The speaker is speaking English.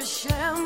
Hashem.